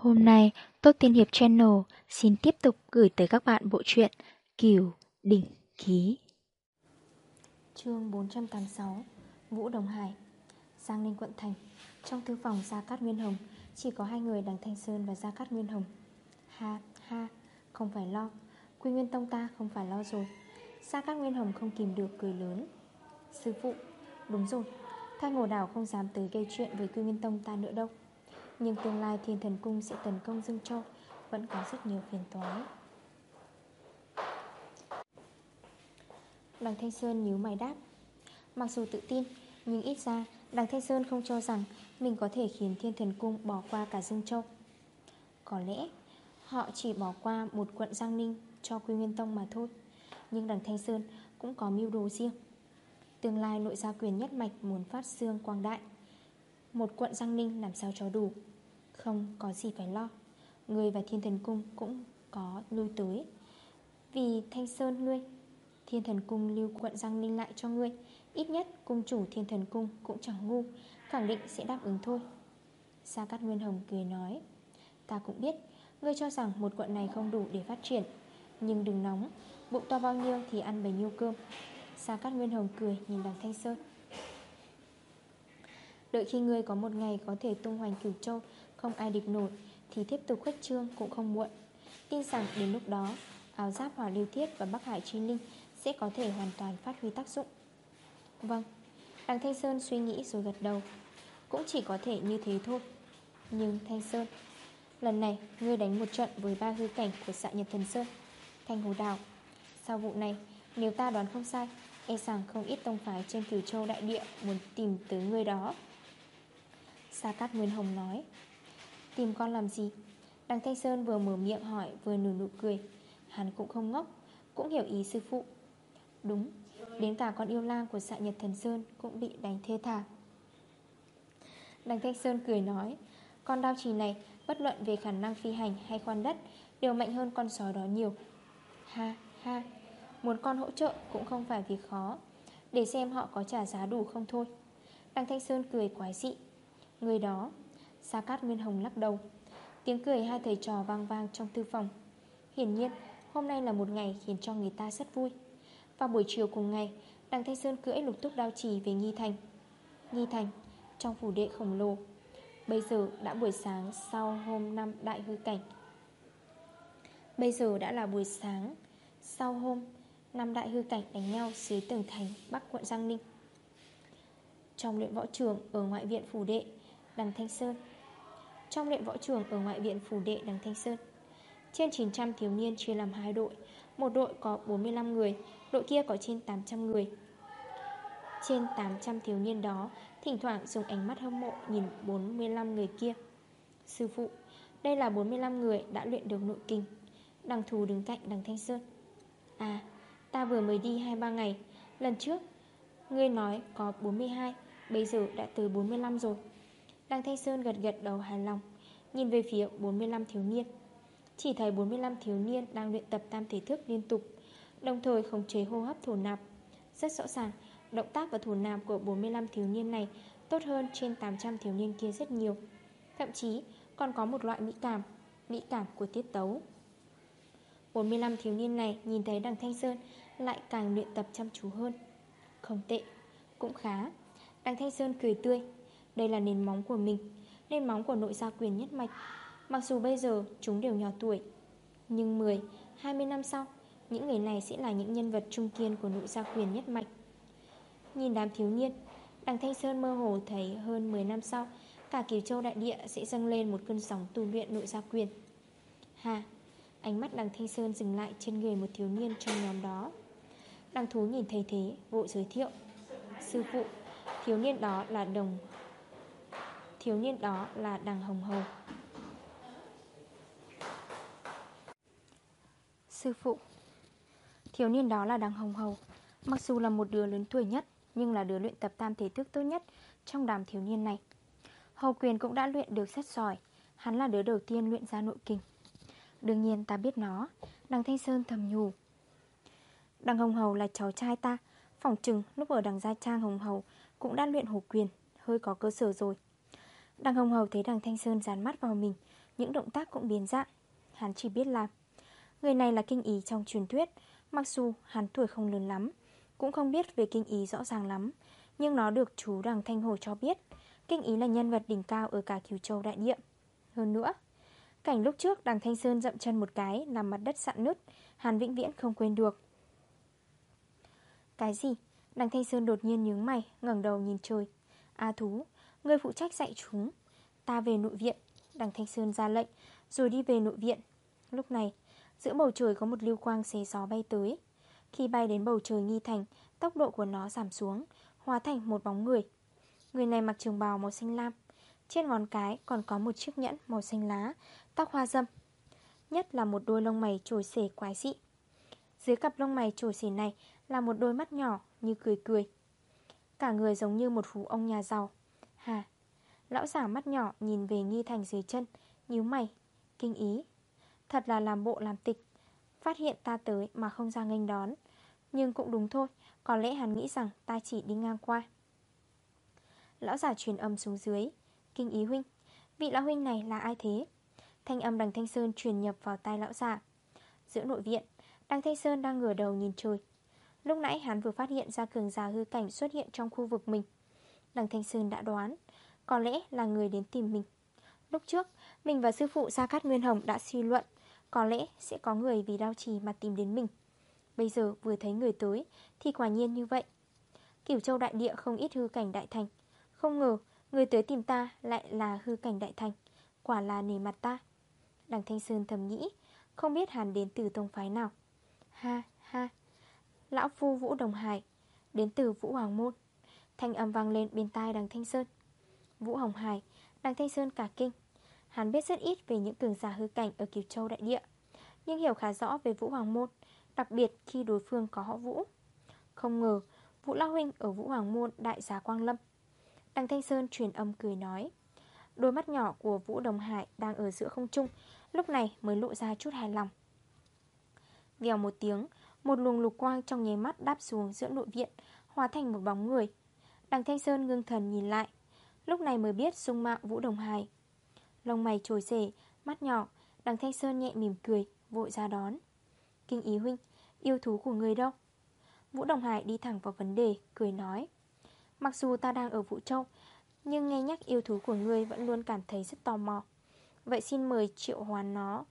Hôm nay, Tốt Tiên Hiệp Channel xin tiếp tục gửi tới các bạn bộ truyện Kiều Đỉnh Ký. chương 486 Vũ Đồng Hải. Giang Ninh Quận Thành. Trong thư phòng Gia Cát Nguyên Hồng Chỉ có hai người Đằng Thanh Sơn và Gia Cát Nguyên Hồng. Ha ha Không phải lo. Quy Nguyên Tông ta không phải lo rồi. Gia Cát Nguyên Hồng không kìm được cười lớn. Sư phụ Đúng rồi. Thanh Hồ Đảo không dám tới gây chuyện với Quy Nguyên Tông ta nữa đâu. Nhưng tương lai Thiên Thần Cung sẽ tấn công Dương Châu, Vẫn có rất nhiều phiền toái. Đằng Thanh Sơn nhíu mày đáp, Mặc dù tự tin, Nhưng ít ra Đằng Thanh Sơn không cho rằng Mình có thể khiến Thiên Thần Cung bỏ qua cả Dương Châu. Có lẽ Họ chỉ bỏ qua một quận Giang Ninh Cho Quy Nguyên Tông mà thôi, Nhưng đằng Thanh Sơn cũng có mưu đồ riêng. Tương lai nội gia quyền nhất mạch Muốn phát xương quang đại một quận Giang Ninh làm sao cho đủ? Không có gì phải lo. Người và Thiên Thần Cung cũng có lui tới. Vì Thanh Sơn ngươi Thiên thần cung lưu quận Giang Ninh lại cho ngươi. Ít nhất cung chủ thiên thần cung cũng chẳng ngu, Khẳng định sẽ đáp ứng thôi. Sa Cát Nguyên Hồng cười nói, Ta cũng biết, Ngươi cho rằng một quận này không đủ để phát triển, Nhưng đừng nóng, Bụng to bao nhiêu thì ăn bấy nhiêu cơm. Sa Cát Nguyên Hồng cười nhìn đằng Thanh Sơn. Đợi khi ngươi có một ngày có thể tung hoành cửu châu, Không ai địch nổi, Thì tiếp tục khuất trương cũng không muộn. Tin rằng đến lúc đó, Áo giáp hỏa lưu thiết và Bắc Hải Chi Linh Sẽ có thể hoàn toàn phát huy tác dụng. Vâng Đằng Thanh Sơn suy nghĩ rồi gật đầu. Cũng chỉ có thể như thế thôi. Nhưng Thanh Sơn, Lần này ngươi đánh một trận với ba hư cảnh của xạ Nhật Thần Sơn, Thanh Hồ Đào Sau vụ này, nếu ta đoán không sai E rằng không ít tông phái trên cửu châu đại địa Muốn tìm tới ngươi đó. Sa Cát Nguyên Hồng nói. Tìm con làm gì? Đằng Thanh Sơn vừa mở miệng hỏi, vừa nở nụ cười. Hắn cũng không ngốc, Cũng hiểu ý sư phụ. Đúng Đến cả con yêu lang của xạ Nhật Thần Sơn Cũng bị đánh thê thả Đằng Thanh Sơn cười nói, Con đao trì này, bất luận về khả năng phi hành hay khoan đất, Đều mạnh hơn con sói đó nhiều. Ha ha, Muốn con hỗ trợ cũng không phải việc khó. Để xem họ có trả giá đủ không thôi. Đằng Thanh Sơn cười quái dị. Người đó, Sa Cát Nguyên Hồng lắc đầu. Tiếng cười hai thầy trò vang vang trong thư phòng. Hiển nhiên, hôm nay là một ngày khiến cho người ta rất vui. Vào buổi chiều cùng ngày, Đằng Thanh Sơn cưỡi lục túc đao trì về Nghi Thành. Nghi Thành, Trong phủ đệ khổng lồ. Bây giờ đã buổi sáng sau hôm năm đại hư cảnh. Bây giờ đã là buổi sáng Sau hôm năm đại hư cảnh đánh nhau dưới tường thành Bắc quận Giang Ninh. Trong luyện võ trường ở ngoại viện phủ đệ Đằng Thanh Sơn. Trong luyện võ trường ở ngoại viện phủ đệ Đằng Thanh Sơn. Trên 900 thiếu niên chia làm hai đội. Một đội có 45 người, Đội kia có trên 800 người. Trên 800 thiếu niên đó, Thỉnh thoảng dùng ánh mắt hâm mộ Nhìn 45 người kia. Sư phụ, Đây là 45 người đã luyện được nội kinh. Đằng thù đứng cạnh đằng Thanh Sơn. À ta vừa mới đi 2-3 ngày. Lần trước, Ngươi nói có 42 Bây giờ đã tới 45 rồi. Đằng Thanh Sơn gật gật đầu hài lòng Nhìn về phía 45 thiếu niên. Chỉ thấy 45 thiếu niên đang luyện tập tam thể thức liên tục Đồng thời khống chế hô hấp thổ nạp. Rất rõ ràng Động tác và thổ nạp của 45 thiếu niên này Tốt hơn trên 800 thiếu niên kia rất nhiều. Thậm chí còn có một loại mỹ cảm Mỹ cảm của tiết tấu. 45 thiếu niên này nhìn thấy đằng Thanh Sơn Lại càng luyện tập chăm chú hơn. Không tệ, cũng khá. Đằng Thanh Sơn cười tươi đây là nền móng của mình Nền móng của nội gia quyền nhất mạch. Mặc dù bây giờ chúng đều nhỏ tuổi Nhưng 10, 20 năm sau Những người này sẽ là những nhân vật trung kiên Của nội gia quyền nhất mạch. Nhìn đám thiếu niên Đằng Thanh Sơn mơ hồ thấy hơn 10 năm sau Cả Kiều Châu Đại Địa sẽ dâng lên Một cơn sóng tu luyện nội gia quyền. Hà Ánh mắt đằng Thanh Sơn dừng lại trên người một thiếu niên trong nhóm đó. Đằng thú nhìn thấy thế Vội giới thiệu Sư phụ Thiếu niên đó là đồng Thiếu niên đó là đằng Hồng Hầu Sư phụ, Thiếu niên đó là đằng Hồng Hầu Mặc dù là một đứa lớn tuổi nhất, Nhưng là đứa luyện tập tam thể thức tốt nhất Trong đám thiếu niên này. Hầu quyền cũng đã luyện được rất giỏi. Hắn là đứa đầu tiên luyện ra nội kinh Đương nhiên ta biết nó, Đằng Thanh Sơn thầm nhủ. Đằng Hồng Hầu là cháu trai ta. Phỏng chừng lúc ở đằng Gia Trang Hồng Hầu Cũng đã luyện hổ quyền, Hơi có cơ sở rồi. Đằng Hồng Hầu thấy đằng Thanh Sơn dán mắt vào mình, Những động tác cũng biến dạng. Hắn chỉ biết làm Người này là kinh ý trong truyền thuyết, Mặc dù hắn tuổi không lớn lắm, Cũng không biết về kinh ý rõ ràng lắm, Nhưng nó được chú Đằng Thanh Hồ cho biết, Kinh ý là nhân vật đỉnh cao ở cả Kiều Châu Đại Địa Hơn nữa, Cảnh lúc trước đằng Thanh Sơn dậm chân một cái Làm mặt đất sạn nứt Hàn vĩnh viễn không quên được. Cái gì? Đằng Thanh Sơn đột nhiên nhướng mày, ngẩng đầu nhìn trời. A thú Người phụ trách dạy chúng. Ta về nội viện, Đằng Thanh Sơn ra lệnh, Rồi đi về nội viện. Lúc này, Giữa bầu trời có một lưu quang xé gió bay tới. Khi bay đến bầu trời nghi thành, Tốc độ của nó giảm xuống, Hóa thành một bóng người. Người này mặc trường bào màu xanh lam, Trên ngón cái còn có một chiếc nhẫn màu xanh lá, Tóc hoa dâm, Nhất là một đôi lông mày trồi xể quái dị. Dưới cặp lông mày trồi xể này Là một đôi mắt nhỏ như cười cười. Cả người giống như một phú ông nhà giàu. Hà. Lão giả mắt nhỏ nhìn về nghi thành dưới chân, nhíu mày, Kinh ý. Thật là làm bộ làm tịch, Phát hiện ta tới mà không ra nghênh đón. Nhưng cũng đúng thôi, Có lẽ hắn nghĩ rằng ta chỉ đi ngang qua. Lão giả truyền âm xuống dưới, Kinh ý huynh, Vị lão huynh này là ai thế? Thanh âm đằng Thanh Sơn truyền nhập vào tai lão giả Giữa nội viện, Đằng Thanh Sơn đang ngửa đầu nhìn trời. Lúc nãy hắn vừa phát hiện ra cường giả hư cảnh xuất hiện trong khu vực mình. Đằng Thanh Sơn đã đoán Có lẽ là người đến tìm mình. Lúc trước, mình và sư phụ Gia Cát Nguyên Hồng đã suy luận Có lẽ sẽ có người vì đau trì mà tìm đến mình. Bây giờ vừa thấy người tới Thì quả nhiên như vậy. Cửu châu đại địa không ít hư cảnh đại thành. Không ngờ người tới tìm ta lại là hư cảnh đại thành. Quả là nề mặt ta. Đằng Thanh Sơn thầm nghĩ Không biết hàn đến từ tông phái nào. Ha ha. Lão Phu Vũ Đồng Hải Đến từ Vũ Hoàng Môn. Thanh âm vang lên bên tai đằng Thanh Sơn. Vũ Hồng Hải, Đằng Thanh Sơn cả kinh. Hắn biết rất ít về những cường giả hư cảnh ở Kiều Châu Đại Địa, Nhưng hiểu khá rõ về Vũ Hoàng Môn, Đặc biệt khi đối phương có họ Vũ. Không ngờ, Vũ Lao Huynh ở Vũ Hoàng Môn Đại giá Quang Lâm. Đằng Thanh Sơn truyền âm cười nói, Đôi mắt nhỏ của Vũ Đồng Hải đang ở giữa không trung, Lúc này mới lộ ra chút hài lòng. Vèo một tiếng, Một luồng lục quang trong nháy mắt đáp xuống giữa nội viện, Hóa thành một bóng người Đằng Thanh Sơn ngưng thần nhìn lại. Lúc này mới biết dung mạo Vũ Đồng Hải. Lông mày trồi rể, mắt nhỏ Đằng Thanh Sơn nhẹ mỉm cười Vội ra đón. Kinh ý huynh, yêu thú của người đâu? Vũ Đồng Hải đi thẳng vào vấn đề Cười nói. Mặc dù ta đang ở Vũ Châu Nhưng nghe nhắc yêu thú của ngươi vẫn luôn cảm thấy rất tò mò. Vậy xin mời triệu hoán nó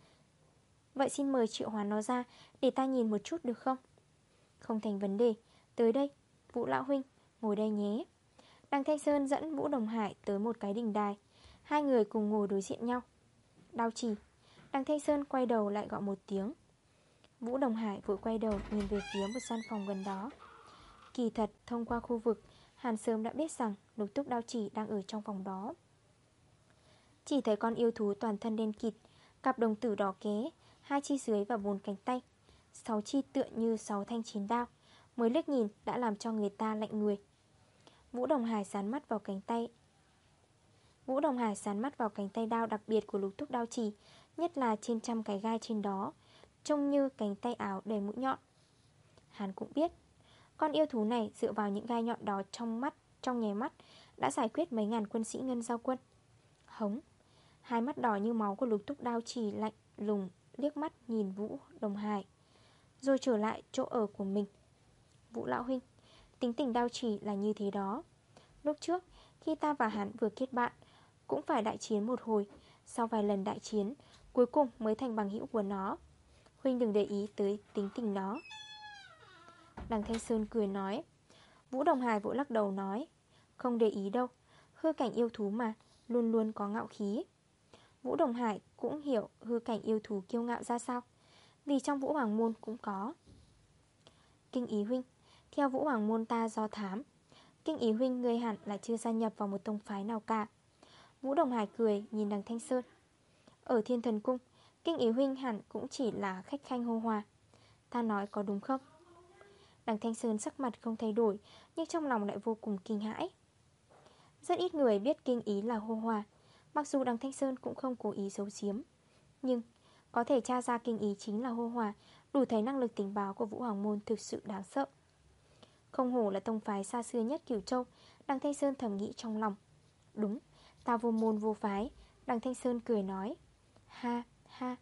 Vậy xin mời triệu hoán nó ra Để ta nhìn một chút được không? Không thành vấn đề Tới đây, Vũ Lão Huynh, ngồi đây nhé. Đằng Thanh Sơn dẫn Vũ Đồng Hải tới một cái đỉnh đài. Hai người cùng ngồi đối diện nhau. Đau chỉ Đằng Thanh Sơn quay đầu lại gọi một tiếng. Vũ Đồng Hải vội quay đầu nhìn về phía một gian phòng gần đó. Kỳ thật, thông qua khu vực, Hàn Sớm đã biết rằng lục túc đao chỉ đang ở trong phòng đó. Chỉ thấy con yêu thú toàn thân đen kịt, Cặp đồng tử đỏ ké, Hai chi dưới và bốn cánh tay. Sáu chi tựa như sáu thanh chín đao, Mới liếc nhìn đã làm cho người ta lạnh người. Vũ Đồng Hải sán mắt vào cánh tay. Vũ Đồng Hải sán mắt vào cánh tay đao đặc biệt của lục thúc đao chỉ, Nhất là trên trăm cái gai trên đó, Trông như cánh tay áo đầy mũi nhọn. Hắn cũng biết, Con yêu thú này dựa vào những gai nhọn đó trong mắt, Trong nhé mắt, Đã giải quyết mấy ngàn quân sĩ ngân giao quân. Hống, Hai mắt đỏ như máu của lục thúc đao chỉ lạnh lùng Liếc mắt nhìn Vũ Đồng Hải, Rồi trở lại chỗ ở của mình. Vũ Lão Huynh Tính tình đau chỉ là như thế đó. Lúc trước, khi ta và hắn vừa kết bạn, Cũng phải đại chiến một hồi, Sau vài lần đại chiến, Cuối cùng mới thành bằng hữu của nó. Huynh đừng để ý tới tính tình nó. Đằng Thanh Sơn cười nói. Vũ Đồng Hải vỗ lắc đầu nói. Không để ý đâu, Hư cảnh yêu thú mà, Luôn luôn có ngạo khí. Vũ Đồng Hải cũng hiểu hư cảnh yêu thú kiêu ngạo ra sao, Vì trong Vũ Hoàng Môn cũng có. Kinh ý huynh theo Vũ Hoàng Môn ta do thám, Kinh ý huynh người hẳn là chưa gia nhập vào một tông phái nào cả. Vũ Đồng Hải cười, nhìn đằng Thanh Sơn. Ở thiên thần cung, Kinh ý huynh hẳn cũng chỉ là khách khanh hô hòa. Ta nói có đúng không? Đằng Thanh Sơn sắc mặt không thay đổi, Nhưng trong lòng lại vô cùng kinh hãi. Rất ít người biết kinh ý là hô hòa, Mặc dù đằng Thanh Sơn cũng không cố ý giấu giếm. Nhưng, có thể tra ra kinh ý chính là hô hòa, Đủ thấy năng lực tình báo của Vũ Hoàng Môn thực sự đáng sợ không hổ là tông phái xa xưa nhất Cửu Châu Đằng Thanh Sơn thầm nghĩ trong lòng. Đúng, ta vô môn vô phái Đằng Thanh Sơn cười nói. Ha ha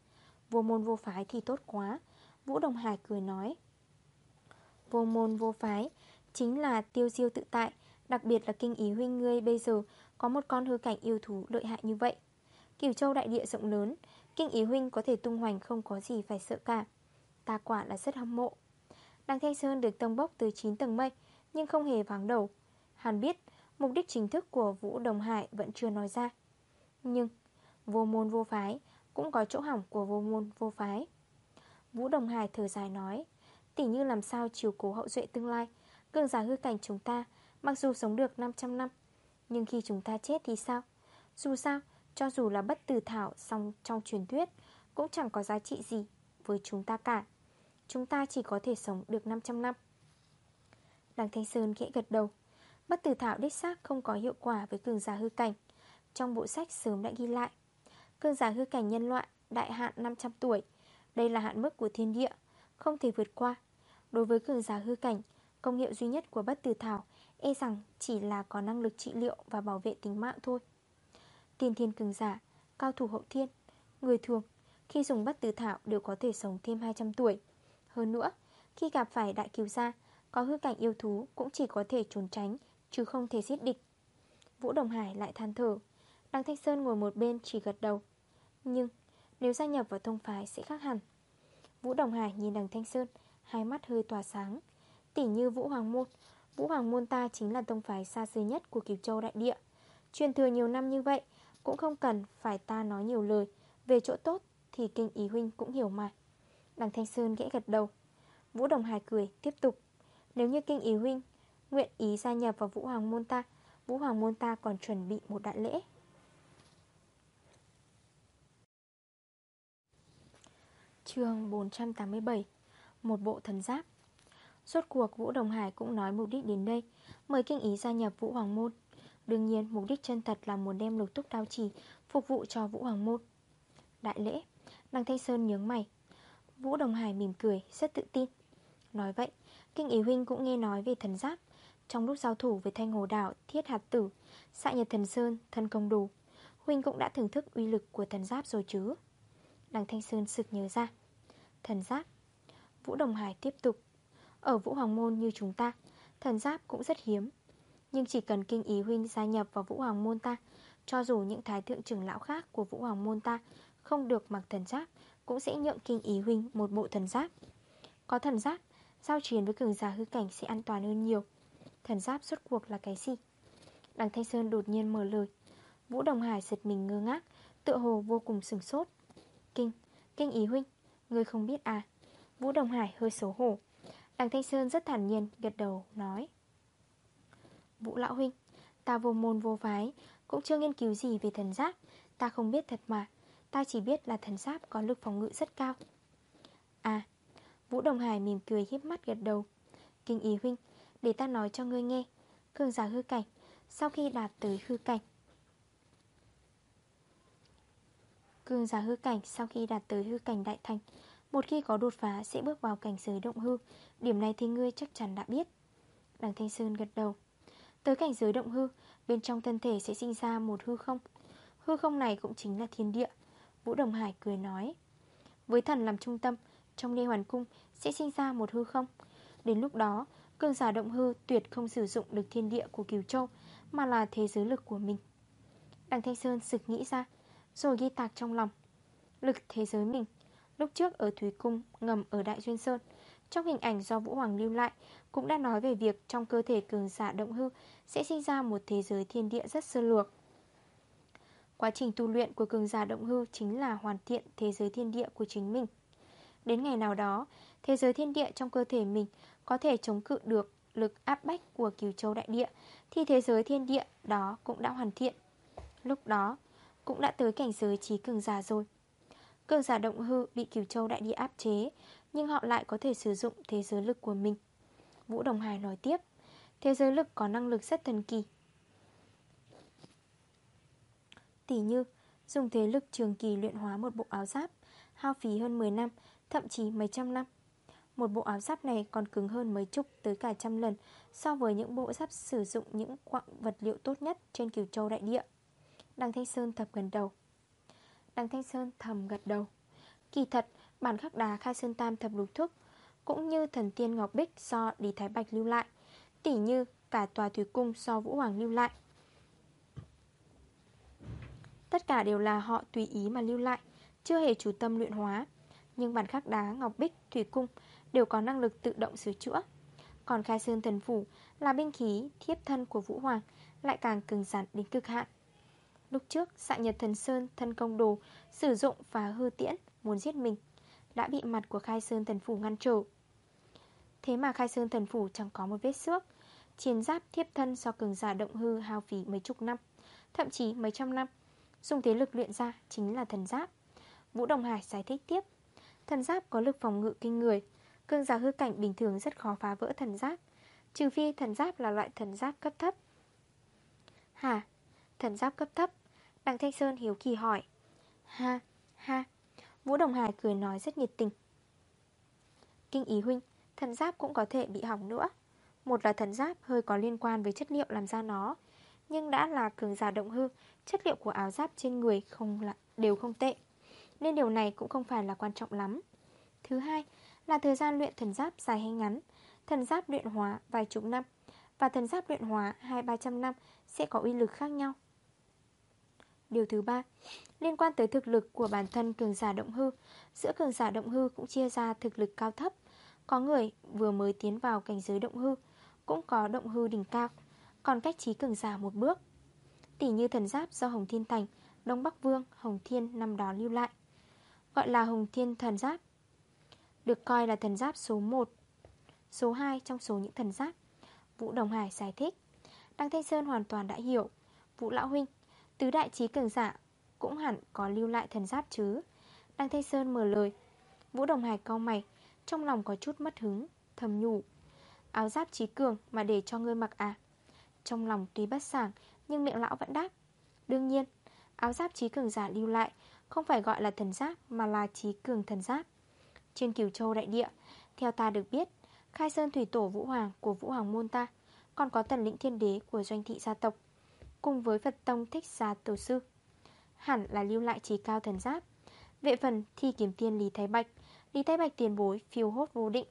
Vô môn vô phái thì tốt quá. Vũ Đồng Hải cười nói. Vô môn vô phái Chính là tiêu diêu tự tại Đặc biệt là kinh ý huynh ngươi bây giờ Có một con hư cảnh yêu thú lợi hại như vậy. Cửu châu đại địa rộng lớn Kinh ý huynh có thể tung hoành không có gì phải sợ cả. Ta quả là rất hâm mộ. Đăng Thanh Sơn được tông bốc từ 9 tầng mây Nhưng không hề vắng đầu. Hàn biết mục đích chính thức của Vũ Đồng Hải vẫn chưa nói ra. Nhưng vô môn vô phái Cũng có chỗ hỏng của vô môn vô phái. Vũ Đồng Hải thở dài nói Tỉ như làm sao chiều cố hậu duệ tương lai Cường giả hư cảnh chúng ta Mặc dù sống được 500 năm Nhưng khi chúng ta chết thì sao? Dù sao, cho dù là bất tử thảo Xong trong truyền thuyết Cũng chẳng có giá trị gì với chúng ta cả. Chúng ta chỉ có thể sống được 500 năm. Đằng Thanh Sơn khẽ gật đầu. Bất tử thảo đích xác không có hiệu quả với cường giả hư cảnh. Trong bộ sách sớm đã ghi lại, Cường giả hư cảnh nhân loại, đại hạn 500 tuổi, Đây là hạn mức của thiên địa, Không thể vượt qua. Đối với cường giả hư cảnh, Công hiệu duy nhất của bất tử thảo E rằng chỉ là có năng lực trị liệu và bảo vệ tính mạng thôi. Tiên thiên cường giả, Cao thủ hậu thiên, Người thường, Khi dùng bất tử thảo đều có thể sống thêm 200 tuổi. Hơn nữa, Khi gặp phải đại cứu gia, Có hư cảnh yêu thú cũng chỉ có thể trốn tránh, Chứ không thể giết địch. Vũ Đồng Hải lại than thở. Đăng Thanh Sơn ngồi một bên chỉ gật đầu. Nhưng, nếu gia nhập vào thông phái sẽ khác hẳn. Vũ Đồng Hải nhìn đằng Thanh Sơn, Hai mắt hơi tỏa sáng. Tỉ như Vũ Hoàng Môn, Vũ Hoàng Môn ta chính là tông phái xa xưa nhất của Kiều Châu Đại Địa. Truyền thừa nhiều năm như vậy, Cũng không cần phải ta nói nhiều lời. Về chỗ tốt thì kinh ý huynh cũng hiểu mà. Đằng Thanh Sơn gãy gật đầu. Vũ Đồng Hải cười, tiếp tục. Nếu như kinh ý huynh Nguyện ý gia nhập vào Vũ Hoàng Môn ta, Vũ Hoàng Môn ta còn chuẩn bị một đại lễ. Chương 487 Một bộ thần giáp. Suốt cuộc Vũ Đồng Hải cũng nói mục đích đến đây, Mời kinh ý gia nhập Vũ Hoàng Môn. Đương nhiên, mục đích chân thật là muốn đem lục túc đao chỉ Phục vụ cho Vũ Hoàng Môn. Đại lễ Đăng Thanh Sơn nhướng mày. Vũ Đồng Hải mỉm cười, rất tự tin. Nói vậy, Kinh ý huynh cũng nghe nói về thần giáp. Trong lúc giao thủ với thanh hồ đảo, Thiết hạt tử, Xạ nhật thần sơn, Thân công đủ, Huynh cũng đã thưởng thức uy lực của thần giáp rồi chứ? Đằng Thanh Sơn sực nhớ ra. Thần giáp? Vũ Đồng Hải tiếp tục. Ở Vũ Hoàng Môn như chúng ta, Thần giáp cũng rất hiếm. Nhưng chỉ cần kinh ý huynh gia nhập vào Vũ Hoàng Môn ta, Cho dù những thái thượng trưởng lão khác của Vũ Hoàng Môn ta Không được mặc thần giáp cũng sẽ nhượng kinh ý huynh một bộ thần giáp. Có thần giáp Giao chiến với cường giả hư cảnh sẽ an toàn hơn nhiều. Thần giáp suốt cuộc là cái gì? Đằng Thanh Sơn đột nhiên mở lời. Vũ Đồng Hải giật mình ngơ ngác Tựa hồ vô cùng sừng sốt. Kinh, kinh ý huynh Ngươi không biết à? Vũ Đồng Hải hơi xấu hổ. Đằng Thanh Sơn rất thản nhiên gật đầu nói. Vũ Lão Huynh Ta vô môn vô phái Cũng chưa nghiên cứu gì về thần giáp. Ta không biết thật mà. Ta chỉ biết là thần giáp có lực phòng ngự rất cao. À Vũ Đồng Hải mỉm cười hiếp mắt gật đầu. Kinh ý huynh, Để ta nói cho ngươi nghe, Cường giả hư cảnh, Sau khi đạt tới hư cảnh, Cường giả hư cảnh sau khi đạt tới hư cảnh đại thành, Một khi có đột phá sẽ bước vào cảnh giới động hư. Điểm này thì ngươi chắc chắn đã biết. Đằng Thanh Sơn gật đầu. Tới cảnh giới động hư, Bên trong thân thể sẽ sinh ra một hư không. Hư không này cũng chính là thiên địa. Vũ Đồng Hải cười nói, Với thần làm trung tâm, Trong Lê Hoàn Cung sẽ sinh ra một hư không? Đến lúc đó, Cường giả động hư tuyệt không sử dụng được thiên địa của Kiều Châu, Mà là thế giới lực của mình. Đằng Thanh Sơn sực nghĩ ra, rồi ghi tạc trong lòng, Lực thế giới mình, Lúc trước ở Thúy Cung ngầm ở Đại Duyên Sơn, Trong hình ảnh do Vũ Hoàng lưu lại Cũng đã nói về việc trong cơ thể cường giả động hư Sẽ sinh ra một thế giới thiên địa rất sơ lược. Quá trình tu luyện của cường giả động hư Chính là hoàn thiện thế giới thiên địa của chính mình. Đến ngày nào đó, Thế giới thiên địa trong cơ thể mình Có thể chống cự được lực áp bách của cửu châu đại địa, Thì thế giới thiên địa đó cũng đã hoàn thiện. Lúc đó, cũng đã tới cảnh giới trí cường giả rồi. Cường giả động hư bị Kiều Châu đại địa áp chế, Nhưng họ lại có thể sử dụng thế giới lực của mình. Vũ Đồng Hải nói tiếp, Thế giới lực có năng lực rất thần kỳ Tỷ như Dùng thế lực trường kỳ luyện hóa một bộ áo giáp Hao phí hơn 10 năm Thậm chí mấy trăm năm. Một bộ áo giáp này còn cứng hơn mấy chục tới cả trăm lần So với những bộ giáp sử dụng những quặng vật liệu tốt nhất trên cửu Châu đại địa. Đăng Thanh Sơn thập gần đầu. Đăng Thanh Sơn thầm gật đầu. Kỳ thật, bản khắc đá khai sơn tam thập lục thức Cũng như thần tiên Ngọc Bích do Lý Thái Bạch lưu lại Tỉ như cả tòa thủy cung do Vũ Hoàng lưu lại Tất cả đều là họ tùy ý mà lưu lại Chưa hề chủ tâm luyện hóa. Nhưng bản khắc đá Ngọc Bích, Thủy Cung Đều có năng lực tự động sửa chữa. Còn khai sơn thần phủ là binh khí thiếp thân của Vũ Hoàng Lại càng cứng rắn đến cực hạn. Lúc trước xạ nhật thần sơn thân công đồ Sử dụng và hư tiễn muốn giết mình Đã bị mặt của khai sơn thần phủ ngăn trở. Thế mà khai sơn thần phủ chẳng có một vết xước Chiến giáp thiếp thân do cường giả động hư hao phí mấy chục năm Thậm chí mấy trăm năm. Dùng thế lực luyện ra chính là thần giáp. Vũ Đồng Hải giải thích tiếp. Thần giáp có lực phòng ngự kinh người Cương giả hư cảnh bình thường rất khó phá vỡ thần giáp Trừ phi thần giáp là loại thần giáp cấp thấp. Hả? Thần giáp cấp thấp? Đặng Thanh Sơn hiếu kỳ hỏi. Ha, ha Vũ Đồng Hải cười nói rất nhiệt tình. Kinh ý huynh Thần giáp cũng có thể bị hỏng nữa. Một là thần giáp hơi có liên quan với chất liệu làm ra nó nhưng đã là cường giả động hư Chất liệu của áo giáp trên người không là, đều không tệ. Nên điều này cũng không phải là quan trọng lắm. Thứ hai là thời gian luyện thần giáp dài hay ngắn Thần giáp luyện hóa vài chục năm Và thần giáp luyện hóa 2-300 năm sẽ có uy lực khác nhau. Điều thứ ba Liên quan tới thực lực của bản thân cường giả động hư. Giữa cường giả động hư cũng chia ra thực lực cao thấp. Có người vừa mới tiến vào cảnh giới động hư Cũng có động hư đỉnh cao. Còn cách trí cường giả một bước. Tỷ như thần giáp do Hồng Thiên Thành Đông Bắc Vương, Hồng Thiên năm đó lưu lại. Gọi là Hồng Thiên thần giáp. Được coi là thần giáp số 1 Số 2 trong số những thần giáp Vũ Đồng Hải giải thích. Đăng Thanh Sơn hoàn toàn đã hiểu. Vũ Lão Huynh Tứ đại trí cường giả cũng hẳn có lưu lại thần giáp chứ? Đăng Thanh Sơn mở lời. Vũ Đồng Hải cau mày Trong lòng có chút mất hứng Thầm nhủ. Áo giáp trí cường mà để cho ngươi mặc à? Trong lòng tuy bất sảng, Nhưng miệng lão vẫn đáp. Đương nhiên, Áo giáp trí cường giả lưu lại Không phải gọi là thần giáp, Mà là trí cường thần giáp. Trên cửu châu đại địa, Theo ta được biết, Khai Sơn Thủy Tổ Vũ Hoàng của Vũ Hoàng Môn ta Còn có tần lĩnh thiên đế của doanh thị gia tộc, Cùng với Phật Tông Thích Gia Tổ Sư. Hẳn là lưu lại trí cao thần giáp, Vệ phần thi kiếm tiên Lý Thái Bạch. Lý Thái Bạch tiền bối, phiêu hốt vô định,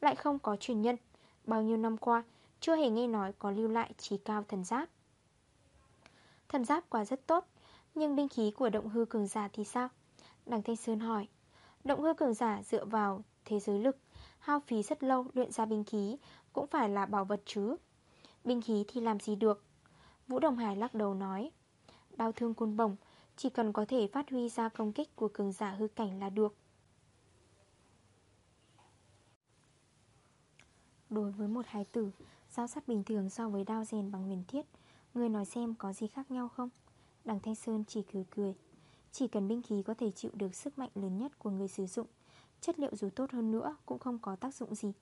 Lại không có truyền nhân. Bao nhiêu năm qua chưa hề nghe nói có lưu lại trí cao thần giáp. Thần giáp quả rất tốt, Nhưng binh khí của động hư cường giả thì sao? Đằng Thanh Sơn hỏi. Động hư cường giả dựa vào thế giới lực, Hao phí rất lâu, luyện ra binh khí Cũng phải là bảo vật chứ. Binh khí thì làm gì được? Vũ Đồng Hải lắc đầu nói. Đau thương côn bổng, Chỉ cần có thể phát huy ra công kích của cường giả hư cảnh là được. Đối với một hài tử Giao sắt bình thường so với đao rèn bằng huyền thiết. Người nói xem có gì khác nhau không? Đằng Thanh Sơn chỉ cười cười. Chỉ cần binh khí có thể chịu được sức mạnh lớn nhất của người sử dụng Chất liệu dù tốt hơn nữa cũng không có tác dụng gì.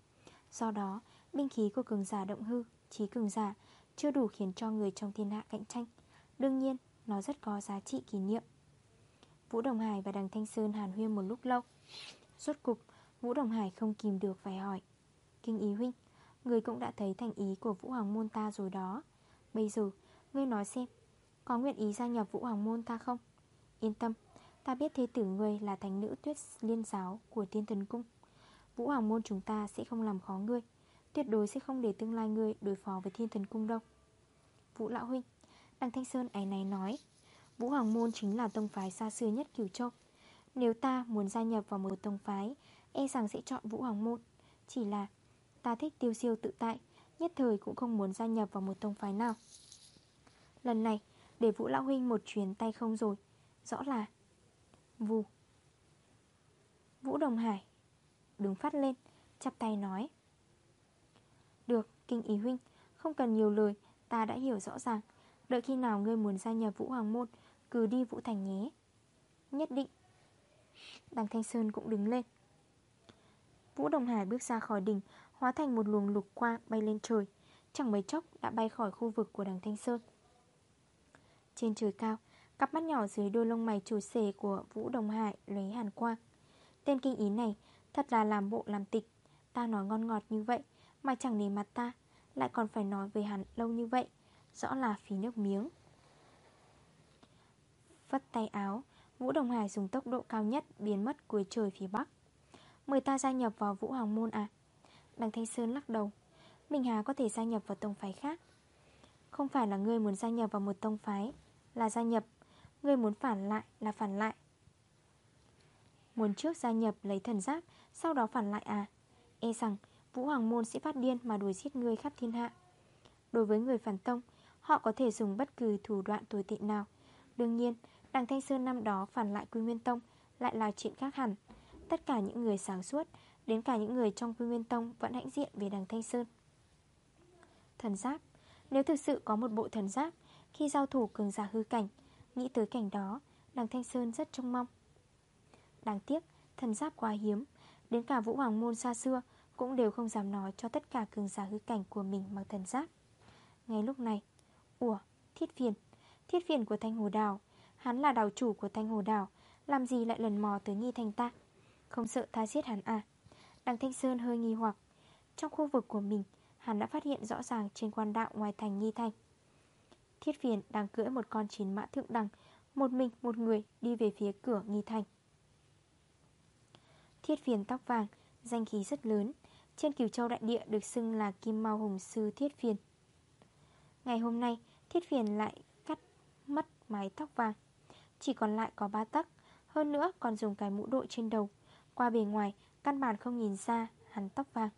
Do đó, binh khí của cường giả động hư, trí cường giả chưa đủ khiến cho người trong thiên hạ cạnh tranh. Đương nhiên nó rất có giá trị kỷ niệm. Vũ Đồng Hải và đằng Thanh Sơn hàn huyên một lúc lâu. Suốt cục Vũ Đồng Hải không kìm được phải hỏi Kinh ý huynh Người cũng đã thấy thành ý của Vũ Hoàng Môn ta rồi đó. Bây giờ, Ngươi nói xem, Có nguyện ý gia nhập Vũ Hoàng Môn ta không? Yên tâm, Ta biết thế tử ngươi là thánh nữ tuyết liên giáo của tiên thần cung. Vũ Hoàng Môn chúng ta sẽ không làm khó ngươi, Tuyệt đối sẽ không để tương lai ngươi đối phó với thiên thần cung đâu. Vũ Lão Huynh, Đăng Thanh Sơn ái này nói, Vũ Hoàng Môn chính là tông phái xa xưa nhất cửu châu. Nếu ta muốn gia nhập vào một tông phái E rằng sẽ chọn Vũ Hoàng Môn. Chỉ là ta thích tiêu siêu tự tại Nhất thời cũng không muốn gia nhập vào một tông phái nào. Lần này Để Vũ Lão Huynh một chuyến tay không rồi Rõ là Vù. Vũ Đồng Hải Đứng phát lên Chắp tay nói được, kinh ý huynh Không cần nhiều lời, ta đã hiểu rõ ràng. Đợi khi nào ngươi muốn gia nhập Vũ Hoàng Môn Cứ đi Vũ Thành nhé. Nhất định. Đằng Thanh Sơn cũng đứng lên. Vũ Đồng Hải bước ra khỏi đỉnh Hóa thành một luồng lục quang bay lên trời, Chẳng mấy chốc đã bay khỏi khu vực của đằng Thanh Sơn. Trên trời cao, Cặp mắt nhỏ dưới đôi lông mày chủ xề của Vũ Đồng Hải lấy hàn quang. Tên kinh ý này Thật là làm bộ làm tịch. Ta nói ngon ngọt như vậy mà chẳng nề mặt ta, Lại còn phải nói về hắn lâu như vậy, Rõ là phí nước miếng. Vất tay áo, Vũ Đồng Hải dùng tốc độ cao nhất biến mất cuối trời phía Bắc. Mời ta gia nhập vào Vũ Hoàng Môn à? Đằng Thanh Sơn lắc đầu. Minh Hà có thể gia nhập vào tông phái khác. Không phải là ngươi muốn gia nhập vào một tông phái, Là gia nhập. Ngươi muốn phản lại là phản lại. Muốn trước gia nhập lấy thần giáp, Sau đó phản lại à? E rằng, Vũ Hoàng Môn sẽ phát điên mà đuổi giết ngươi khắp thiên hạ. Đối với người phản tông, Họ có thể dùng bất cứ thủ đoạn tồi tệ nào. Đương nhiên, Đằng Thanh Sơn năm đó phản lại Quy Nguyên Tông Lại là chuyện khác hẳn. Tất cả những người sáng suốt Đến cả những người trong Quy Nguyên Tông Vẫn hãnh diện về đằng Thanh Sơn. Thần giáp Nếu thực sự có một bộ thần giáp Khi giao thủ cường giả hư cảnh Nghĩ tới cảnh đó Đằng Thanh Sơn rất trông mong. Đáng tiếc thần giáp quá hiếm Đến cả Vũ Hoàng Môn xa xưa Cũng đều không dám nói cho tất cả cường giả hư cảnh của mình bằng thần giáp. Ngay lúc này Ủa, thiết phiền Thiết phiền của Thanh Hồ Đào Hắn là đào chủ của Thanh Hồ Đào Làm gì lại lần mò tới nghi thành ta? Không sợ ta giết hắn à? Đằng Thanh Sơn hơi nghi hoặc. Trong khu vực của mình, Hắn đã phát hiện rõ ràng trên quan đạo ngoài thành nghi thành. Thiết phiền đang cưỡi một con chín mã thượng đằng Một mình một người đi về phía cửa nghi thành. Thiết phiền tóc vàng, Danh khí rất lớn, Trên cửu châu đại địa được xưng là Kim Mao Hùng Sư Thiết phiền. Ngày hôm nay, Thiết phiền lại cắt mất mái tóc vàng. Chỉ còn lại có ba tắc, Hơn nữa còn dùng cái mũ đội trên đầu. Qua bề ngoài Căn bản không nhìn ra hắn tóc vàng.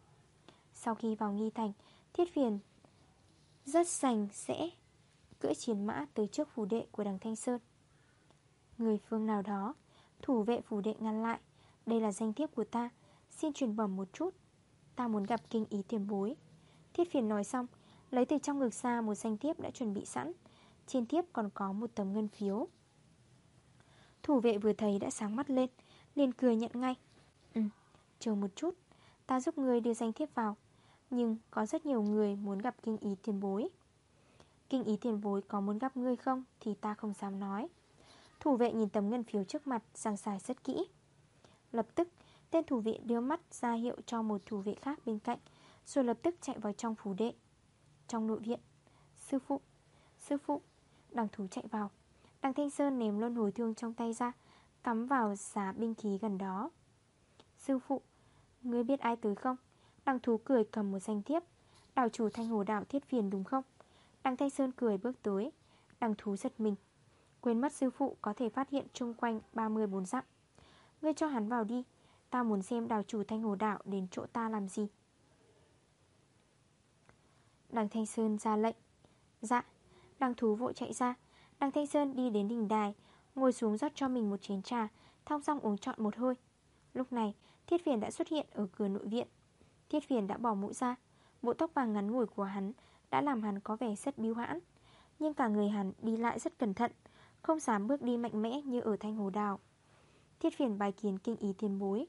Sau khi vào nghi thành Thiết phiền rất sành sẽ cưỡi chiến mã tới trước phủ đệ của đằng Thanh Sơn. Người phương nào đó Thủ vệ phủ đệ ngăn lại. Đây là danh thiếp của ta. Xin truyền bẩm một chút. Ta muốn gặp kinh ý tiềm bối. Thiết phiền nói xong Lấy từ trong ngực ra một danh thiếp đã chuẩn bị sẵn. Trên thiếp còn có một tấm ngân phiếu. Thủ vệ vừa thấy đã sáng mắt lên liền cười nhận ngay. Ừ, chờ một chút Ta giúp người đưa danh thiếp vào. Nhưng có rất nhiều người muốn gặp kinh ý tiền bối. Kinh ý tiền bối có muốn gặp ngươi không Thì ta không dám nói. Thủ vệ nhìn tấm ngân phiếu trước mặt Giang xài rất kỹ. Lập tức tên thủ vệ đưa mắt ra hiệu cho một thủ vệ khác bên cạnh Rồi lập tức chạy vào trong phủ đệ. Trong nội viện Sư phụ, sư phụ Đằng thú chạy vào. Đằng Thanh Sơn ném luân hồi thương trong tay ra Cắm vào giá binh khí gần đó. Sư phụ. Ngươi biết ai tới không? Đằng thú cười cầm một danh thiếp. Đảo chủ thanh hồ đạo thiết phiền đúng không? Đằng Thanh Sơn cười bước tới. Đằng thú giật mình. Quên mất sư phụ có thể phát hiện chung quanh 34 dặm. Ngươi cho hắn vào đi. Ta muốn xem đào chủ thanh hồ đạo đến chỗ ta làm gì. Đằng Thanh Sơn ra lệnh. Dạ. Đằng thú vội chạy ra. Đằng Thanh Sơn đi đến đỉnh đài, Ngồi xuống rót cho mình một chén trà, Thong xong uống trọn một hơi. Lúc này Thiết phiền đã xuất hiện ở cửa nội viện. Thiết phiền đã bỏ mũ ra. Bộ tóc vàng ngắn ngủi của hắn Đã làm hắn có vẻ rất biêu hãn. Nhưng cả người hắn đi lại rất cẩn thận, Không dám bước đi mạnh mẽ như ở thanh hồ đào. Thiết phiền bài kiến kinh ý tiền bối.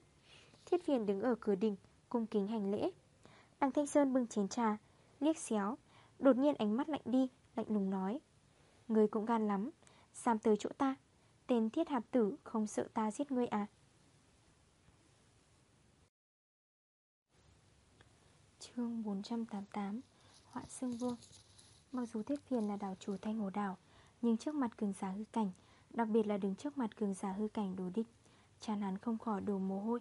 Thiết phiền đứng ở cửa đỉnh, Cung kính hành lễ. Đằng Thanh Sơn bưng chén trà, Liếc xéo, Đột nhiên ánh mắt lạnh đi, Lạnh lùng nói, Người cũng gan lắm, Dám tới chỗ ta, Tên thiết hạp tử không sợ ta giết ngươi à? Chương 488 Họa Sương Vương. Mặc dù Thiết Phiền là đảo chủ thanh hồ đảo, Nhưng trước mặt cường giả hư cảnh, Đặc biệt là đứng trước mặt cường giả hư cảnh đồ địch, Chán hắn không khỏi đổ mồ hôi.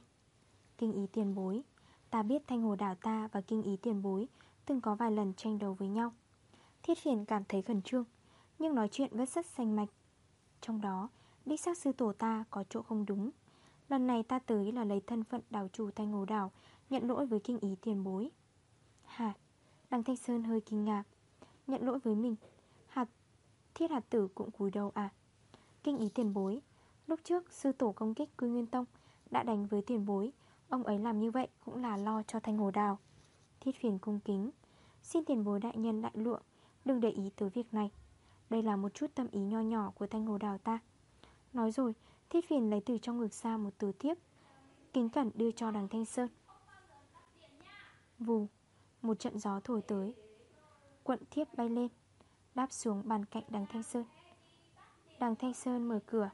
Kinh ý tiền bối, Ta biết thanh hồ đảo ta và kinh ý tiền bối Từng có vài lần tranh đấu với nhau. Thiết phiền cảm thấy khẩn trương, Nhưng nói chuyện vẫn rất xanh mạch. Trong đó, Đích xác sư tổ ta có chỗ không đúng. Lần này ta tới là lấy thân phận đảo chủ thanh hồ đảo, Nhận lỗi với kinh ý tiền bối. Đằng Thanh Sơn hơi kinh ngạc. Nhận lỗi với mình. Hạt Thiết hạt tử cũng cúi đầu à? Kinh ý tiền bối. Lúc trước, sư tổ công kích Quy Nguyên Tông Đã đánh với tiền bối. Ông ấy làm như vậy cũng là lo cho thanh hồ đào. Thiết phiền cung kính. Xin tiền bối đại nhân đại lượng, Đừng để ý tới việc này. Đây là một chút tâm ý nho nhỏ của thanh hồ đào ta. Nói rồi, Thiết phiền lấy từ trong ngực xa một từ tiếp, Kính cẩn đưa cho đằng Thanh Sơn. Vù. Một trận gió thổi tới. Quận thiếp bay lên, Đáp xuống bàn cạnh đằng Thanh Sơn. Đằng Thanh Sơn mở cửa.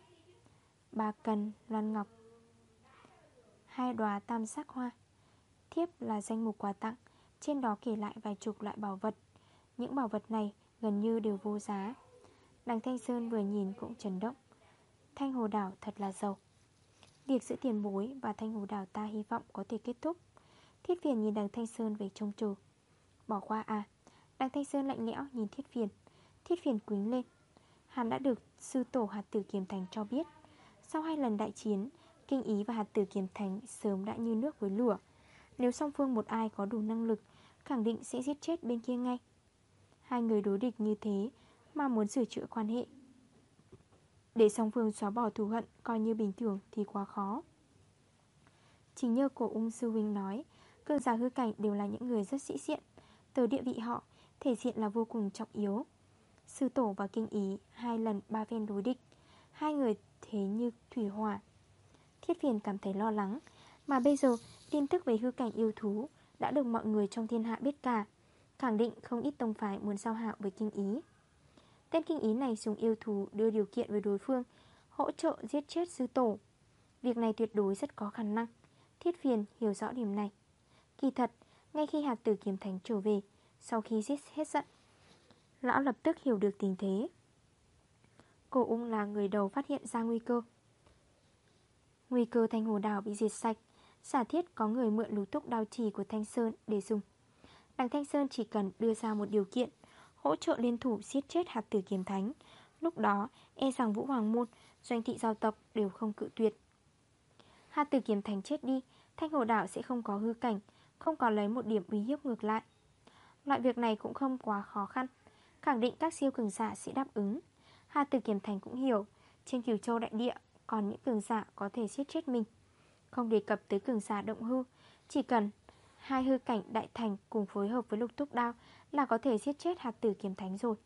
Bà cần, loan ngọc. Hai đóa tam sắc hoa. Thiếp là danh mục quà tặng, Trên đó kể lại vài chục loại bảo vật. Những bảo vật này gần như đều vô giá. Đằng Thanh Sơn vừa nhìn cũng chấn động. Thanh Hồ Đảo thật là giàu. Việc giữa tiền bối và Thanh Hồ Đảo ta hy vọng có thể kết thúc. Thiết phiền nhìn đằng Thanh Sơn về trông chờ. Bỏ qua à Đằng Thanh Sơn lạnh lẽo nhìn thiết phiền. Thiết phiền quính lên. Hắn đã được sư tổ hạt tử kiềm thành cho biết. Sau hai lần đại chiến, Kinh ý và hạt tử kiềm thành sớm đã như nước với lửa. Nếu song phương một ai có đủ năng lực, Khẳng định sẽ giết chết bên kia ngay. Hai người đối địch như thế Mà muốn sửa chữa quan hệ. Để song phương xóa bỏ thù hận Coi như bình thường thì quá khó. Chính như cổ ung sư huynh nói Cương giả hư cảnh đều là những người rất sĩ diện. Từ địa vị họ, Thể diện là vô cùng trọng yếu. Sư tổ và kinh ý, Hai lần ba phen đối địch. Hai người thế như thủy hỏa. Thiết phiền cảm thấy lo lắng. Mà bây giờ, tin tức về hư cảnh yêu thú Đã được mọi người trong thiên hạ biết cả. Khẳng định không ít tông phái muốn giao hạo với kinh ý. Tên kinh ý này dùng yêu thú đưa điều kiện với đối phương, Hỗ trợ giết chết sư tổ. Việc này tuyệt đối rất có khả năng. Thiết phiền hiểu rõ điểm này. Kỳ thật, ngay khi hạt tử kiếm thánh trở về Sau khi giết hết giận Lão lập tức hiểu được tình thế. Cổ ung là người đầu phát hiện ra nguy cơ. Nguy cơ thanh hồ đảo bị diệt sạch Giả thiết có người mượn lú túc đao trì của Thanh Sơn để dùng. Đằng Thanh Sơn chỉ cần đưa ra một điều kiện Hỗ trợ liên thủ giết chết hạt tử kiếm thánh. Lúc đó e rằng Vũ Hoàng Môn Doanh thị giao tộc đều không cự tuyệt. Hạt tử kiếm thánh chết đi Thanh hồ đảo sẽ không có hư cảnh không có lấy một điểm uy hiếp ngược lại. Loại việc này cũng không quá khó khăn, Khẳng định các siêu cường giả sẽ đáp ứng. Hà Tử Kiểm Thành cũng hiểu, Trên Kiều Châu đại địa Còn những cường giả có thể giết chết mình. Không đề cập tới cường giả động hư, Chỉ cần hai hư cảnh đại thành Cùng phối hợp với lục túc đao Là có thể giết chết Hà tử Kiểm thánh rồi.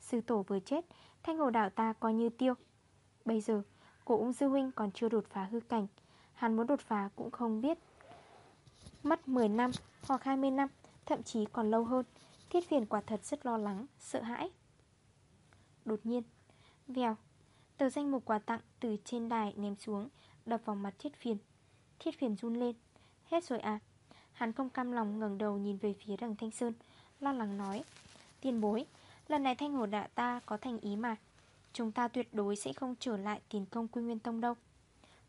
Sư tổ vừa chết, Thanh hồ đảo ta coi như tiêu. Bây giờ, cổ ung sư huynh còn chưa đột phá hư cảnh, Hắn muốn đột phá cũng không biết. Mất 10 năm hoặc 20 năm Thậm chí còn lâu hơn. Thiết phiền quả thật rất lo lắng, sợ hãi. Đột nhiên Vèo Tờ danh mục quà tặng từ trên đài ném xuống Đập vào mặt thiết phiền. Thiết phiền run lên. Hết rồi à? Hắn không cam lòng ngẩng đầu nhìn về phía đằng Thanh Sơn Lo lắng nói Tiền bối Lần này thanh hồ đạ ta có thành ý mà. Chúng ta tuyệt đối sẽ không trở lại tiền công quy nguyên tông đâu.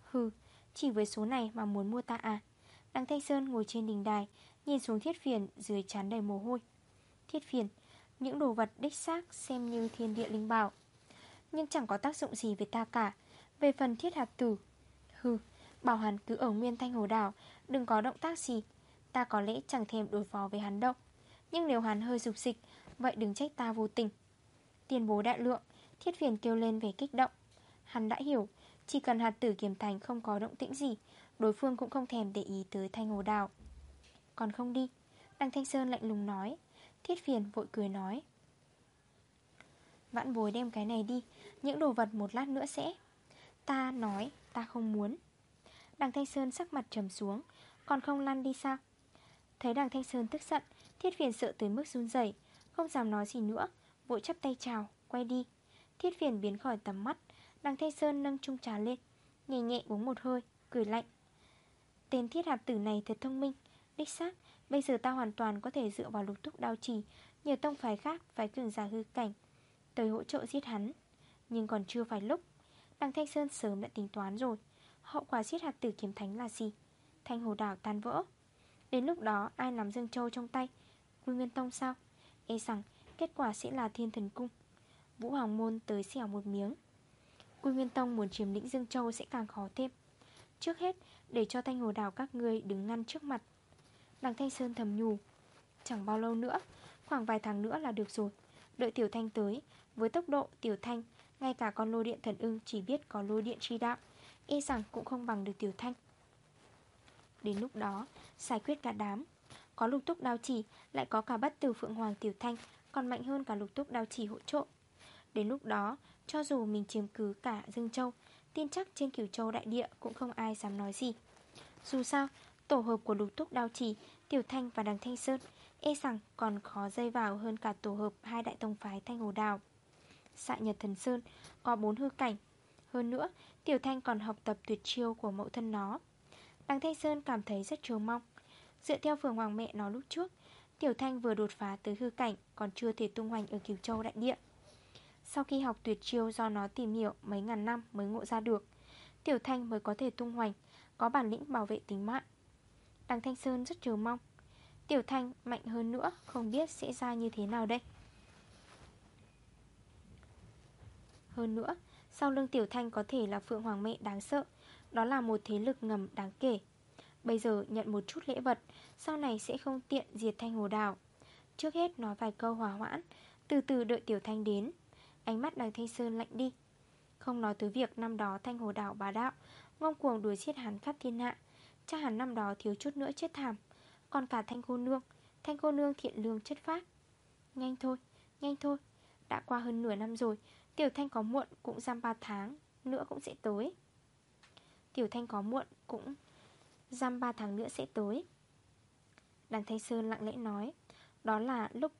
Hừ Chỉ với số này mà muốn mua ta à? Đằng Thanh Sơn ngồi trên đỉnh đài, Nhìn xuống thiết phiền dưới chán đầy mồ hôi. Thiết phiền, Những đồ vật đích xác xem như thiên địa linh bảo. Nhưng chẳng có tác dụng gì với ta cả. Về phần thiết hạt tử, Hừ, Bảo hắn cứ ở nguyên thanh hồ đảo, Đừng có động tác gì. Ta có lẽ chẳng thèm đối phó với hắn đâu. Nhưng nếu hắn hơi dục dịch, Vậy đừng trách ta vô tình. Tiền bố đại lượng, Thiết phiền kêu lên về kích động. Hắn đã hiểu, Chỉ cần hạt tử kiểm thành không có động tĩnh gì Đối phương cũng không thèm để ý tới thanh hồ đào. Còn không đi Đăng Thanh Sơn lạnh lùng nói. Thiết phiền vội cười nói. Vãn bối đem cái này đi, Những đồ vật một lát nữa sẽ. Ta nói, ta không muốn. Đằng Thanh Sơn sắc mặt trầm xuống. Còn không lăn đi sao? Thấy đằng Thanh Sơn tức giận, Thiết phiền sợ tới mức run dậy Không dám nói gì nữa, Vội chắp tay chào, quay đi. Thiết phiền biến khỏi tầm mắt, Đằng Thanh Sơn nâng chung trà lên, Nhẹ nhẹ uống một hơi, Cười lạnh. Tên thiết hạp tử này thật thông minh. Đích xác, Bây giờ ta hoàn toàn có thể dựa vào lục thúc đao trì, Nhờ tông phái khác phái cường giả hư cảnh, Tới hỗ trợ giết hắn. Nhưng còn chưa phải lúc, Đằng Thanh Sơn sớm đã tính toán rồi, Hậu quả giết hạt tử kiếm thánh là gì? Thanh hồ đảo tan vỡ. Đến lúc đó, ai nắm Dương Châu trong tay? Quy Nguyên Tông sao? E rằng, kết quả sẽ là thiên thần cung. Vũ Hoàng Môn tới xẻo một miếng. Quy Nguyên Tông muốn chiếm lĩnh Dương Châu sẽ càng khó thêm. Trước hết để cho thanh hồ đào các ngươi đứng ngăn trước mặt. Đằng Thanh Sơn thầm nhủ, Chẳng bao lâu nữa, Khoảng vài tháng nữa là được rồi. Đợi Tiểu Thanh tới, Với tốc độ Tiểu Thanh, Ngay cả con lôi điện thần ưng chỉ biết có lôi điện chi đạo E rằng cũng không bằng được Tiểu Thanh. Đến lúc đó, Giải quyết cả đám. Có lục túc đao chỉ, Lại có cả bất tử Phượng Hoàng Tiểu Thanh, Còn mạnh hơn cả lục túc đao chỉ hỗ trợ Đến lúc đó, Cho dù mình chiếm cứ cả Dương Châu Tin chắc trên cửu châu đại địa Cũng không ai dám nói gì. Dù sao, Tổ hợp của lục túc đao chỉ, Tiểu Thanh và đằng Thanh Sơn E rằng còn khó dây vào hơn cả tổ hợp Hai đại tông phái Thanh Hồ Đào. Xạ Nhật Thần Sơn có bốn hư cảnh. Hơn nữa, Tiểu Thanh còn học tập tuyệt chiêu của mẫu thân nó. Đằng Thanh Sơn cảm thấy rất chờ mong. Dựa theo phường hoàng mẹ nó lúc trước, Tiểu Thanh vừa đột phá tới hư cảnh Còn chưa thể tung hoành ở Kiều Châu đại địa. Sau khi học tuyệt chiêu do nó tìm hiểu, mấy ngàn năm mới ngộ ra được. Tiểu Thanh mới có thể tung hoành, Có bản lĩnh bảo vệ tính mạng. Đằng Thanh Sơn rất chờ mong. Tiểu Thanh mạnh hơn nữa, Không biết sẽ ra như thế nào đây. Hơn nữa, Sau lưng Tiểu Thanh có thể là Phượng Hoàng Mẹ đáng sợ, Đó là một thế lực ngầm đáng kể. Bây giờ nhận một chút lễ vật, Sau này sẽ không tiện diệt Thanh Hồ Đào. Trước hết nói vài câu hòa hoãn, Từ từ đợi Tiểu Thanh đến. Ánh mắt đằng Thanh Sơn lạnh đi. Không nói tới việc năm đó Thanh Hồ Đảo bá đạo Ngông cuồng đuổi giết hắn khắp thiên hạ. Chắc hắn năm đó thiếu chút nữa chết thảm. Còn cả Thanh cô nương Thanh cô nương thiện lương chất phát Nhanh thôi, nhanh thôi Đã qua hơn nửa năm rồi Tiểu Thanh có muộn cũng giam 3 tháng Nữa cũng sẽ tới. Tiểu Thanh có muộn cũng giam 3 tháng nữa sẽ tới. Đằng Thanh Sơn lặng lẽ nói Đó là lúc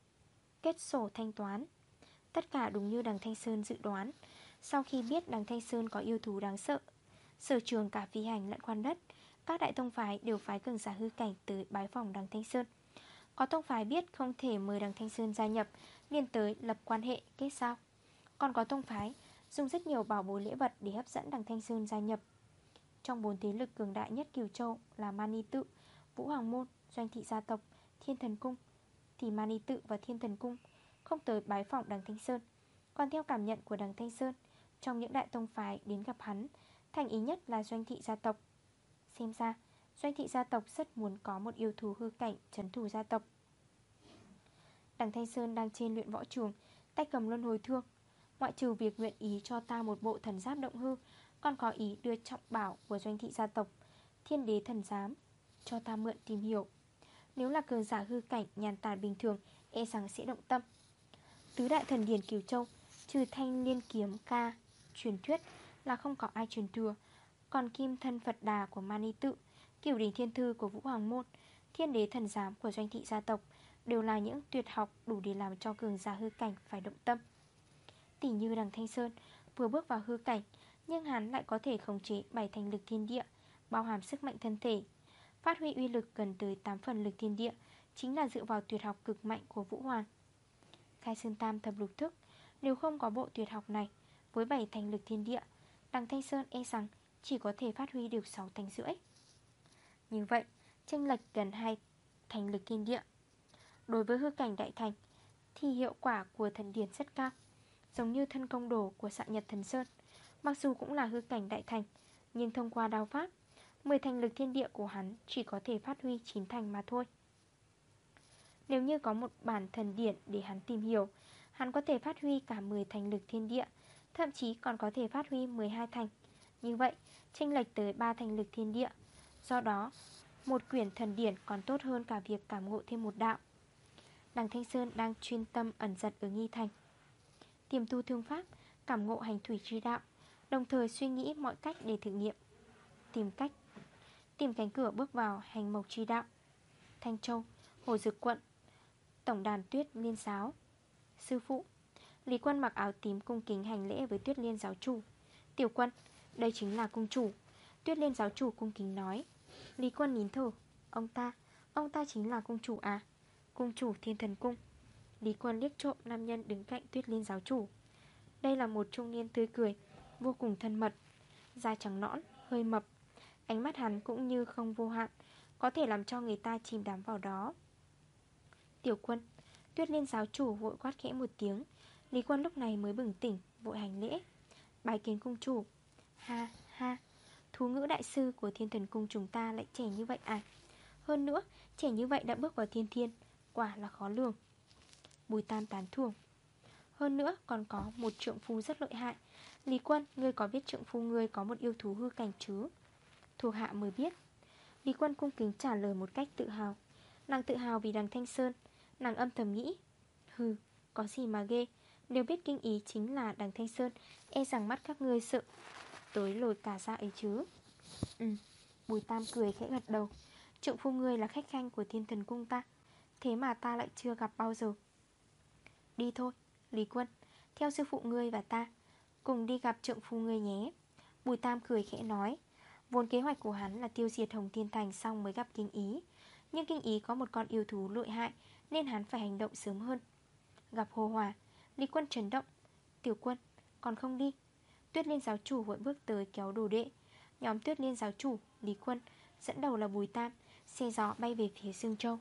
kết sổ thanh toán. Tất cả đúng như đằng Thanh Sơn dự đoán. Sau khi biết đằng Thanh Sơn có yêu thú đáng sợ Sở trường cả phi hành lẫn quan đất Các đại tông phái đều phái cường giả hư cảnh tới bái phòng đằng Thanh Sơn. Có tông phái biết không thể mời đằng Thanh Sơn gia nhập liền tới lập quan hệ kết sao Còn có tông phái dùng rất nhiều bảo bối lễ vật để hấp dẫn đằng Thanh Sơn gia nhập. Trong bốn thế lực cường đại nhất Kiều Châu là Mani Tự, Vũ Hoàng Môn, Doanh Thị Gia Tộc, Thiên Thần Cung Thì Mani Tự và Thiên Thần Cung không tới bái phỏng đằng Thanh Sơn. Còn theo cảm nhận của đằng Thanh Sơn, Trong những đại tông phái đến gặp hắn, Thành ý nhất là doanh thị gia tộc. Xem ra, Doanh thị gia tộc rất muốn có một yêu thú hư cảnh Trấn thủ gia tộc. Đằng Thanh Sơn đang trên luyện võ trường, Tay cầm luân hồi thương. Ngoại trừ việc nguyện ý cho ta một bộ thần giáp động hư, Còn có ý đưa trọng bảo của doanh thị gia tộc, Thiên đế thần giám, Cho ta mượn tìm hiểu. Nếu là cường giả hư cảnh nhàn tàn bình thường E rằng sẽ động tâm. Tứ đại thần điển Kiều Châu, Trừ thanh liên kiếm ca, Truyền thuyết là không có ai truyền thừa. Còn kim thân Phật đà của Mani Tự Kiểu đỉnh thiên thư của Vũ Hoàng Môn, Thiên đế thần giám của doanh thị gia tộc Đều là những tuyệt học đủ để làm cho cường giả hư cảnh phải động tâm. Tỷ như đằng Thanh Sơn Vừa bước vào hư cảnh, Nhưng hắn lại có thể khống chế bảy thành lực thiên địa, Bao hàm sức mạnh thân thể. Phát huy uy lực gần tới 8 phần lực thiên địa Chính là dựa vào tuyệt học cực mạnh của Vũ Hoàng. Khai Sơn Tam thập lục thức, Nếu không có bộ tuyệt học này, Với 7 thành lực thiên địa, Đằng Thanh Sơn e rằng chỉ có thể phát huy được 6 thành rưỡi. Như vậy chênh lệch gần 2 thành lực thiên địa. Đối với hư cảnh đại thành, Thì hiệu quả của thần điển rất cao, Giống như thân công đồ của xạ nhật thần Sơn. Mặc dù cũng là hư cảnh đại thành, Nhưng thông qua đao pháp 10 thành lực thiên địa của hắn chỉ có thể phát huy 9 thành mà thôi nếu như có một bản thần điển để hắn tìm hiểu Hắn có thể phát huy cả 10 thành lực thiên địa Thậm chí còn có thể phát huy 12 thành. Như vậy, chênh lệch tới 3 thành lực thiên địa. Do đó, một quyển thần điển còn tốt hơn cả việc cảm ngộ thêm một đạo. Đằng Thanh Sơn đang chuyên tâm ẩn giật ở nghi thành. Tiềm tu thương pháp, cảm ngộ hành thủy tri đạo Đồng thời suy nghĩ mọi cách để thử nghiệm. Tìm cách Tìm cánh cửa bước vào hành mộc tri đạo. Thanh Châu, Hồ Dực Quận Tổng đàn tuyết liên giáo. Sư phụ Lý quân mặc áo tím cung kính hành lễ với tuyết liên giáo chủ. Tiểu quân Đây chính là cung chủ. Tuyết liên giáo chủ cung kính nói Lý quân nín thở. Ông ta Ông ta chính là cung chủ à? Cung chủ thiên thần cung. Lý quân liếc trộm nam nhân đứng cạnh tuyết liên giáo chủ. Đây là một trung niên tươi cười Vô cùng thân mật. Da trắng nõn, hơi mập. Ánh mắt hắn cũng như không vô hạn. Có thể làm cho người ta chìm đắm vào đó. Tiểu quân. Tuyết liên giáo chủ vội quát khẽ một tiếng. Lý quân lúc này mới bừng tỉnh Vội hành lễ. Bài kiến cung chủ. Ha ha. Thú ngữ đại sư của thiên thần cung chúng ta lại trẻ như vậy à? Hơn nữa Trẻ như vậy đã bước vào thiên thiên Quả là khó lường. Bùi tam tán thường Hơn nữa còn có một trượng phu rất lợi hại. Lý quân, ngươi có biết trượng phu ngươi có một yêu thú hư cảnh chứ? Thuộc hạ mới biết. Lý quân cung kính trả lời một cách tự hào. Nàng tự hào vì đằng Thanh Sơn Nàng âm thầm nghĩ. Hừ, có gì mà ghê. Nếu biết kinh ý chính là đằng Thanh Sơn E rằng mắt các ngươi sợ tối lồi cả ra ấy chứ. Ừ, Bùi Tam cười khẽ gật đầu. Trượng phu ngươi là khách khanh của thiên thần cung ta. Thế mà ta lại chưa gặp bao giờ. Đi thôi, Lý Quân. Theo sư phụ ngươi và ta Cùng đi gặp trượng phu ngươi nhé. Bùi Tam cười khẽ nói. Vốn kế hoạch của hắn là tiêu diệt Hồng Thiên Thành Xong mới gặp kinh ý. Nhưng kinh ý có một con yêu thú lợi hại nên hắn phải hành động sớm hơn. Gặp Hồ Hòa Lý Quân chấn động. Tiểu quân còn không đi. Tuyết liên giáo chủ vội bước tới kéo đồ đệ. Nhóm tuyết liên giáo chủ, Lý quân Dẫn đầu là Bùi Tam Xe gió bay về phía Dương Châu.